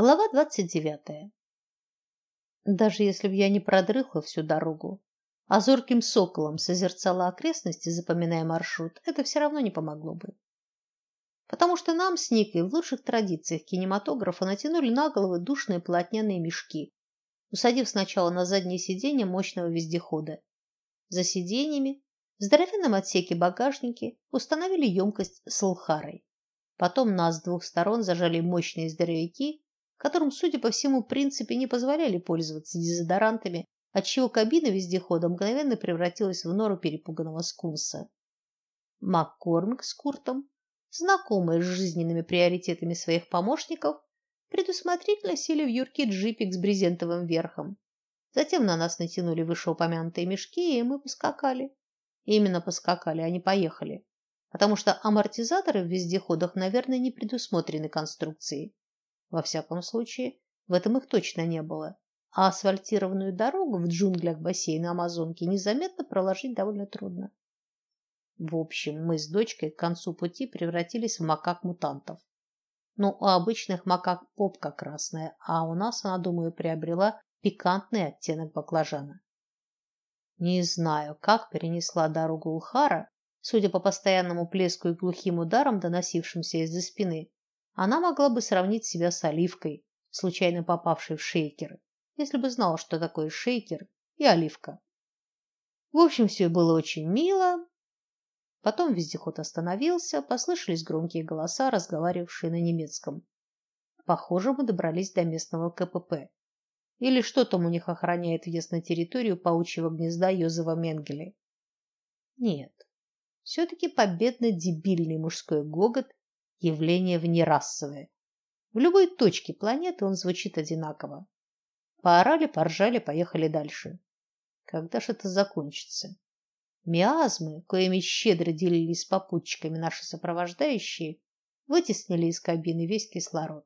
Глава двадцать девятая. Даже если бы я не продрыхла всю дорогу, а зорким соколом созерцала окрестности, запоминая маршрут, это все равно не помогло бы. Потому что нам с Никой в лучших традициях кинематографа натянули на головы душные полотняные мешки, усадив сначала на заднее сиденье мощного вездехода. За сиденьями в здоровенном отсеке багажники установили емкость с лхарой. Потом нас с двух сторон зажали мощные здоровяки, которым, судя по всему, принципе не позволяли пользоваться дезодорантами, отчего кабина вездехода мгновенно превратилась в нору перепуганного скунса. Маккормик с Куртом, знакомые с жизненными приоритетами своих помощников, предусмотрительно сели в юркий джипик с брезентовым верхом. Затем на нас натянули вышеупомянутые мешки, и мы поскакали. Именно поскакали, а не поехали, потому что амортизаторы в вездеходах, наверное, не предусмотрены конструкцией. Во всяком случае, в этом их точно не было. А асфальтированную дорогу в джунглях бассейна Амазонки незаметно проложить довольно трудно. В общем, мы с дочкой к концу пути превратились в макак-мутантов. Ну, у обычных макак попка красная, а у нас она, думаю, приобрела пикантный оттенок баклажана. Не знаю, как перенесла дорогу Улхара, судя по постоянному плеску и глухим ударам, доносившимся из-за спины. Она могла бы сравнить себя с оливкой, случайно попавшей в шейкер, если бы знала, что такое шейкер и оливка. В общем, все было очень мило. Потом вездеход остановился, послышались громкие голоса, разговаривавшие на немецком. Похоже, мы добрались до местного КПП. Или что там у них охраняет въезд на территорию паучьего гнезда Йозефа Менгеле? Нет. все таки победно-дебильный мужской гогот явление внерасовое. В любой точке планеты он звучит одинаково. Поорали, поржали, поехали дальше. Когда ж это закончится? Миазмы, коими щедро делились с попутчиками наши сопровождающие, вытеснили из кабины весь кислород.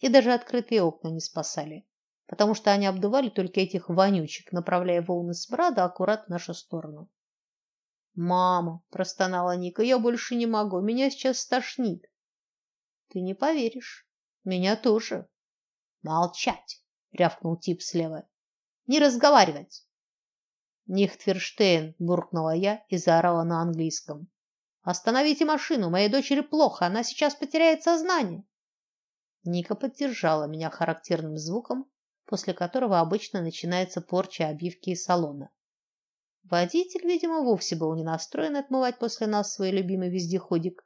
И даже открытые окна не спасали, потому что они обдували только этих вонючек, направляя волны смрада аккурат в нашу сторону. "Мама", простонала Ника. "Я больше не могу, меня сейчас стошнит". Ты не поверишь. Меня тоже. Молчать, рявкнул тип слева. Не разговаривать. Нихтверштейн, буркнула я и заорала на английском. Остановите машину, моей дочери плохо, она сейчас потеряет сознание. Ника поддержала меня характерным звуком, после которого обычно начинается порча обивки и салона. Водитель, видимо, вовсе был не настроен отмывать после нас свой любимый вездеходик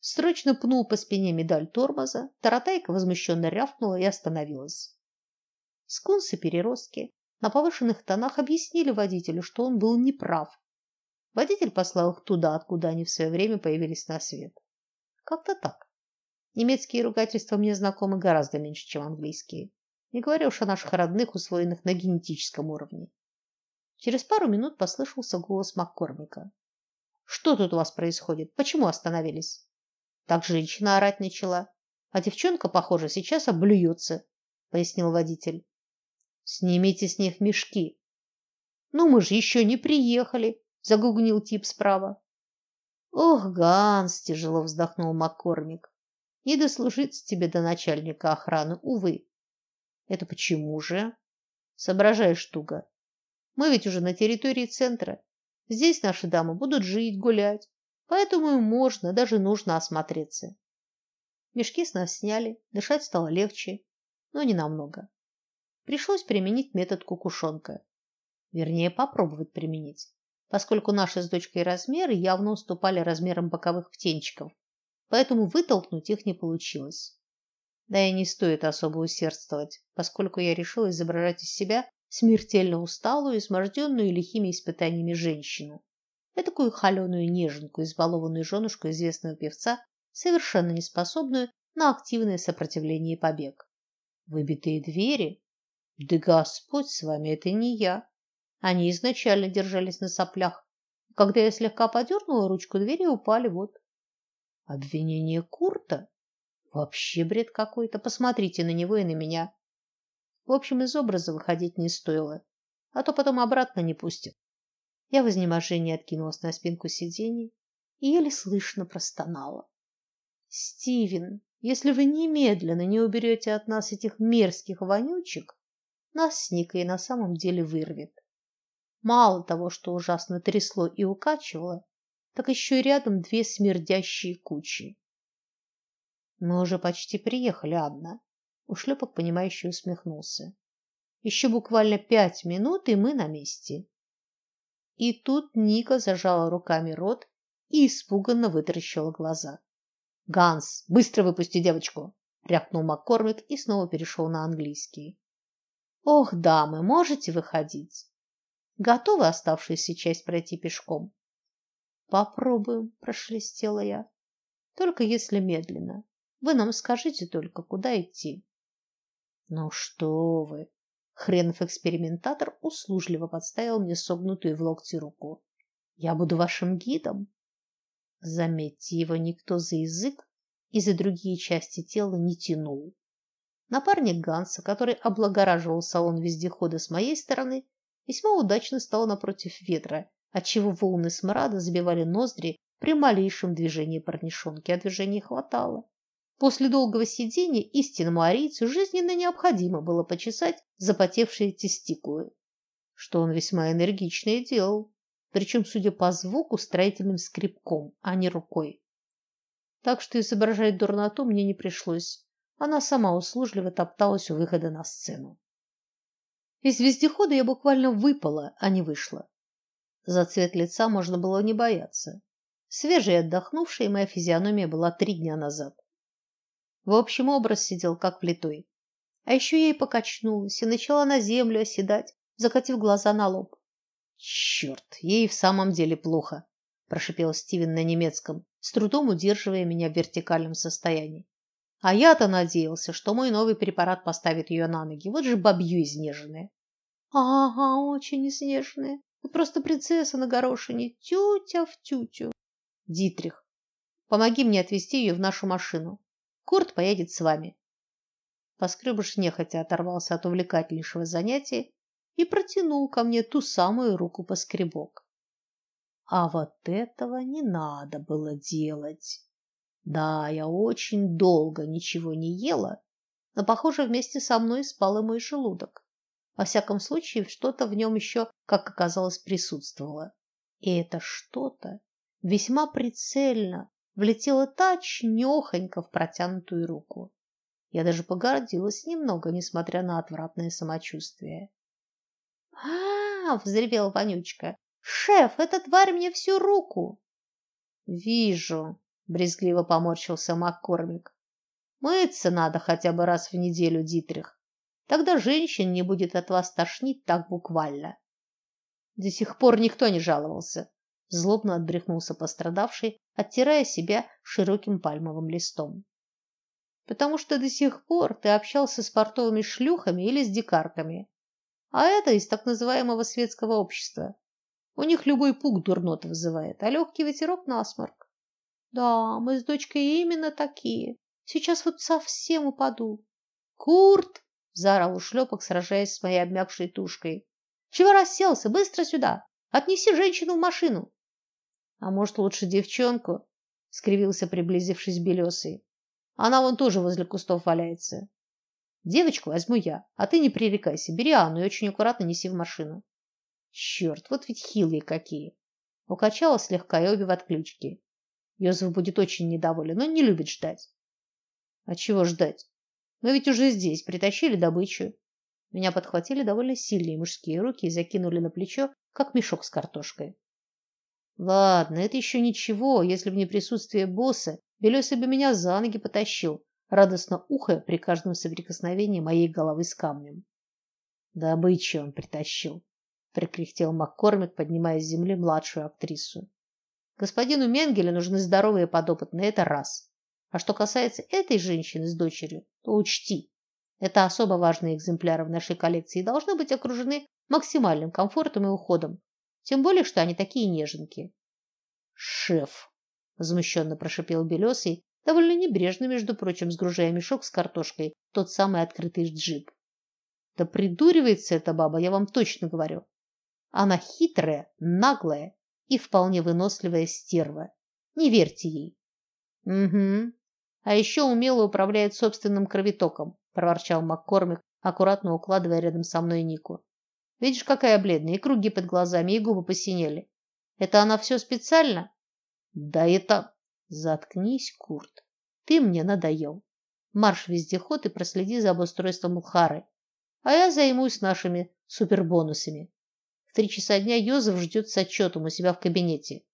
срочно пнул по спине медаль тормоза, таратайка возмущенно рявкнула и остановилась. Скунсы-переростки на повышенных тонах объяснили водителю, что он был неправ. Водитель послал их туда, откуда они в свое время появились на свет. Как-то так. Немецкие ругательства мне знакомы гораздо меньше, чем английские. Не говоря уж о наших родных, усвоенных на генетическом уровне. Через пару минут послышался голос Маккормика. Что тут у вас происходит? Почему остановились? Так женщина орать начала, а девчонка, похоже, сейчас облюется, пояснил водитель. Снимите с них мешки. Ну мы же еще не приехали, загугнил тип справа. Ох, Ганс, тяжело вздохнул Маккормик. Не дослужиться тебе до начальника охраны, увы. Это почему же? Соображаешь туго. Мы ведь уже на территории центра. Здесь наши дамы будут жить, гулять. Поэтому им можно, даже нужно осмотреться. Мешки с нас сняли, дышать стало легче, но не намного. Пришлось применить метод кукушонка. Вернее, попробовать применить, поскольку наши с дочкой размеры явно уступали размерам боковых птенчиков, поэтому вытолкнуть их не получилось. Да и не стоит особо усердствовать, поскольку я решила изображать из себя смертельно усталую, изможденную лихими испытаниями женщину такую холеную неженку, избалованную женушку известного певца, совершенно неспособную на активное сопротивление и побег. Выбитые двери? Да Господь с вами, это не я. Они изначально держались на соплях. Когда я слегка подернула ручку двери, упали вот. Обвинение Курта? Вообще бред какой-то. Посмотрите на него и на меня. В общем, из образа выходить не стоило, а то потом обратно не пустят. Я в изнеможении откинулась на спинку сиденья и еле слышно простонала: "Стивен, Если вы немедленно не уберете от нас этих мерзких вонючек, нас с Никой на самом деле вырвет. Мало того, что ужасно трясло и укачивало, так еще и рядом две смердящие кучи. Мы уже почти приехали, Анна. Ушлепок понимающе усмехнулся. Еще буквально пять минут, и мы на месте. И тут Ника зажала руками рот и испуганно вытаращила глаза. Ганс, быстро выпусти девочку, рявкнул Маккормик и снова перешел на английский. Ох, дамы, можете выходить. Готовы оставшуюся часть пройти пешком? Попробуем, прошелестела я. Только если медленно. Вы нам скажите только, куда идти. Ну что вы? Хренов экспериментатор услужливо подставил мне согнутую в локте руку. Я буду вашим гидом. Заметьте, его никто за язык и за другие части тела не тянул. Напарник Ганса, который облагораживал салон вездехода с моей стороны, весьма удачно стал напротив ветра, отчего волны смрада забивали ноздри при малейшем движении парнишонки, а движения хватало. После долгого сидения истинному арийцу жизненно необходимо было почесать запотевшие тестикулы, что он весьма энергично и делал, причем, судя по звуку, строительным скребком, а не рукой. Так что изображать дурноту мне не пришлось. Она сама услужливо топталась у выхода на сцену. Из вездехода я буквально выпала, а не вышла. За цвет лица можно было не бояться. Свежая и отдохнувшая моя физиономия была три дня назад. В общем, образ сидел как влитой. А еще я и и начала на землю оседать, закатив глаза на лоб. Черт, ей в самом деле плохо, прошипел Стивен на немецком, с трудом удерживая меня в вертикальном состоянии. А я-то надеялся, что мой новый препарат поставит ее на ноги. Вот же бабью изнеженная. Ага, очень изнеженная. Ты просто принцесса на горошине, тютя в тютю. Дитрих, помоги мне отвезти ее в нашу машину. Курт поедет с вами. Поскребыш нехотя оторвался от увлекательнейшего занятия и протянул ко мне ту самую руку по скребок. А вот этого не надо было делать. Да, я очень долго ничего не ела, но, похоже, вместе со мной спал и мой желудок. Во всяком случае, что-то в нем еще, как оказалось, присутствовало. И это что-то весьма прицельно влетело точнёхонько в протянутую руку. Я даже погордилась немного, несмотря на отвратное самочувствие. А, -а, -а взревел вонючка. Шеф, эта тварь мне всю руку. Вижу, брезгливо поморщился Маккормик. Мыться надо хотя бы раз в неделю, Дитрих. Тогда женщин не будет от вас тошнить так буквально. До сих пор никто не жаловался, злобно отбрехнулся пострадавший, оттирая себя широким пальмовым листом. Потому что до сих пор ты общался с портовыми шлюхами или с дикарками. А это из так называемого светского общества. У них любой пук дурноту вызывает, а легкий ветерок насморк. Да, мы с дочкой именно такие. Сейчас вот совсем упаду. Курт, заорал ушлепок, сражаясь с моей обмякшей тушкой. Чего расселся? Быстро сюда. Отнеси женщину в машину. А может, лучше девчонку? скривился, приблизившись белесый. Она вон тоже возле кустов валяется. Девочку возьму я, а ты не пререкайся, бери Анну и очень аккуратно неси в машину. Черт, вот ведь хилые какие. Укачала слегка и обе в отключке. Йозеф будет очень недоволен, но не любит ждать. А чего ждать? Мы ведь уже здесь, притащили добычу. Меня подхватили довольно сильные мужские руки и закинули на плечо, как мешок с картошкой. Ладно, это еще ничего, если в не присутствие босса Белесый бы меня за ноги потащил, радостно ухая при каждом соприкосновении моей головы с камнем. Добычу он притащил, прикряхтел Маккормик, поднимая с земли младшую актрису. Господину Менгеле нужны здоровые подопытные, это раз. А что касается этой женщины с дочерью, то учти, это особо важные экземпляры в нашей коллекции и должны быть окружены максимальным комфортом и уходом. Тем более, что они такие неженки. Шеф, возмущенно прошипел Белесый, довольно небрежно, между прочим, сгружая мешок с картошкой, тот самый открытый джип. Да придуривается эта баба, я вам точно говорю. Она хитрая, наглая и вполне выносливая стерва. Не верьте ей. Угу. А еще умело управляет собственным кровотоком, проворчал Маккормик, аккуратно укладывая рядом со мной Нику. Видишь, какая бледная, и круги под глазами, и губы посинели. Это она все специально? Да это Заткнись, Курт. Ты мне надоел. Марш вездеход и проследи за обустройством Ухары. А я займусь нашими супербонусами. В три часа дня Йозеф ждет с отчетом у себя в кабинете.